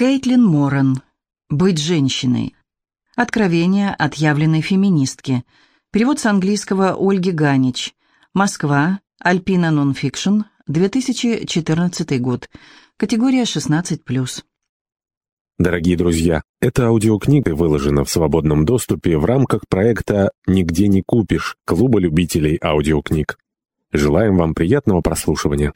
Кейтлин Моран. «Быть женщиной». Откровение отъявленной феминистки. Перевод с английского Ольги Ганич. Москва. Альпина Нонфикшн. 2014 год. Категория 16+. Дорогие друзья, эта аудиокнига выложена в свободном доступе в рамках проекта «Нигде не купишь» Клуба любителей аудиокниг. Желаем вам приятного прослушивания.